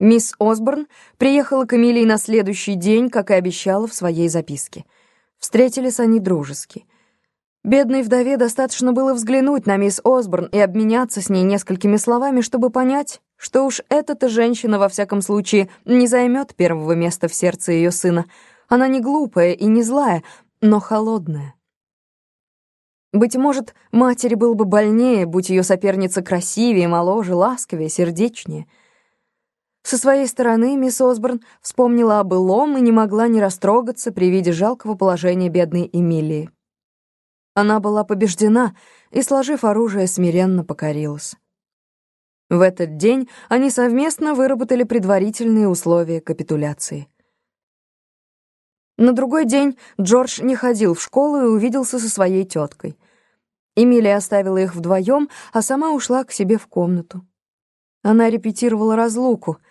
Мисс Осборн приехала к Эмилии на следующий день, как и обещала в своей записке. Встретились они дружески. Бедной вдове достаточно было взглянуть на мисс Осборн и обменяться с ней несколькими словами, чтобы понять, что уж эта-то женщина, во всяком случае, не займет первого места в сердце ее сына. Она не глупая и не злая, но холодная. Быть может, матери было бы больнее, будь ее соперница красивее, моложе, ласковее, сердечнее — со своей стороны мисс Осборн вспомнила о былом и не могла не растрогаться при виде жалкого положения бедной Эмилии. Она была побеждена и, сложив оружие, смиренно покорилась. В этот день они совместно выработали предварительные условия капитуляции. На другой день Джордж не ходил в школу и увиделся со своей теткой. Эмилия оставила их вдвоем, а сама ушла к себе в комнату. Она репетировала разлуку —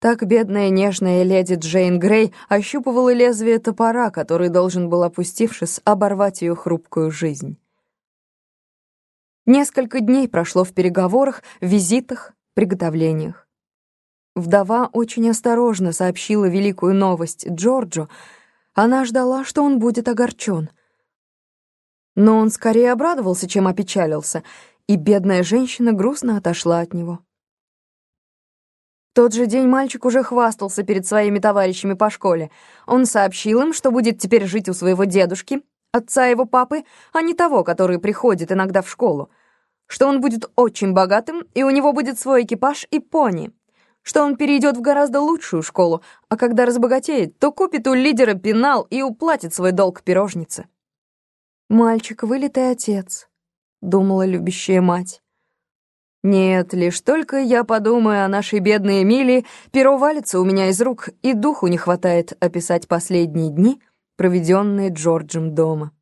так бедная нежная леди Джейн Грей ощупывала лезвие топора, который должен был, опустившись, оборвать ее хрупкую жизнь. Несколько дней прошло в переговорах, визитах, приготовлениях. Вдова очень осторожно сообщила великую новость Джорджу. Она ждала, что он будет огорчен. Но он скорее обрадовался, чем опечалился, и бедная женщина грустно отошла от него тот же день мальчик уже хвастался перед своими товарищами по школе. Он сообщил им, что будет теперь жить у своего дедушки, отца его папы, а не того, который приходит иногда в школу. Что он будет очень богатым, и у него будет свой экипаж и пони. Что он перейдет в гораздо лучшую школу, а когда разбогатеет, то купит у лидера пенал и уплатит свой долг пирожнице. «Мальчик — вылитый отец», — думала любящая мать. Нет, лишь только я подумаю о нашей бедной Эмилии, перо валится у меня из рук, и духу не хватает описать последние дни, проведенные Джорджем дома.